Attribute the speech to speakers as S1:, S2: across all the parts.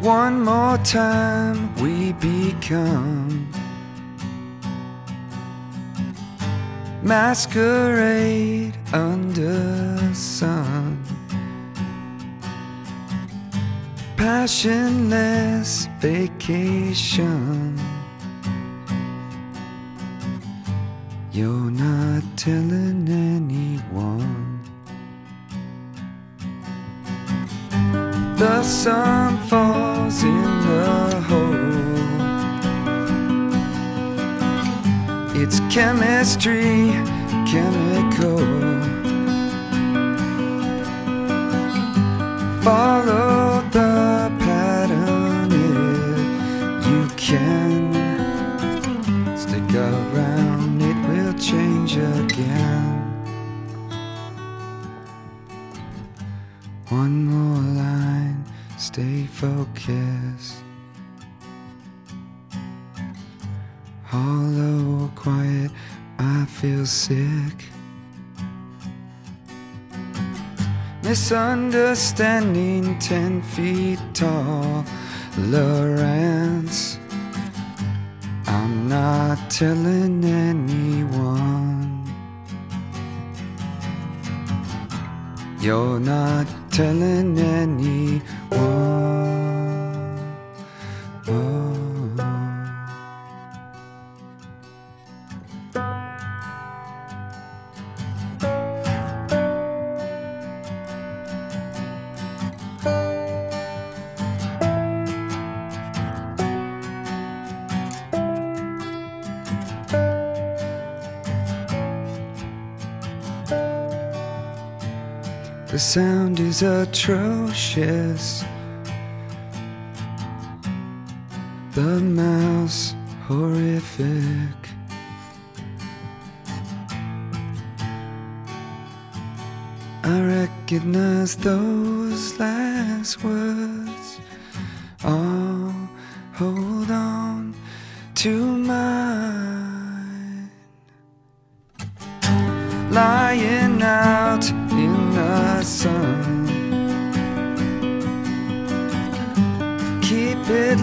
S1: One more time we become masquerade under sun. Passionless vacation. You're not telling anyone. The sun falls chemistry, chemical. Follow the pattern if you can. Stick around, it will change again. One more line, stay focused. Hollow, quiet, I feel sick. Misunderstanding, ten feet tall, Lawrence. I'm not telling anyone. You're not telling anyone. Oh. Sound is atrocious. The mouse horrific. I recognize those last words. Oh, hold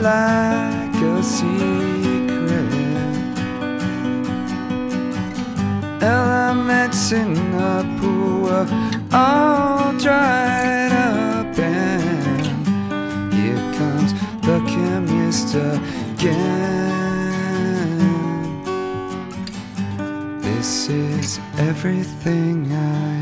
S1: like a secret. Elements in the pool all dried up, and here comes the chemist again. This is everything I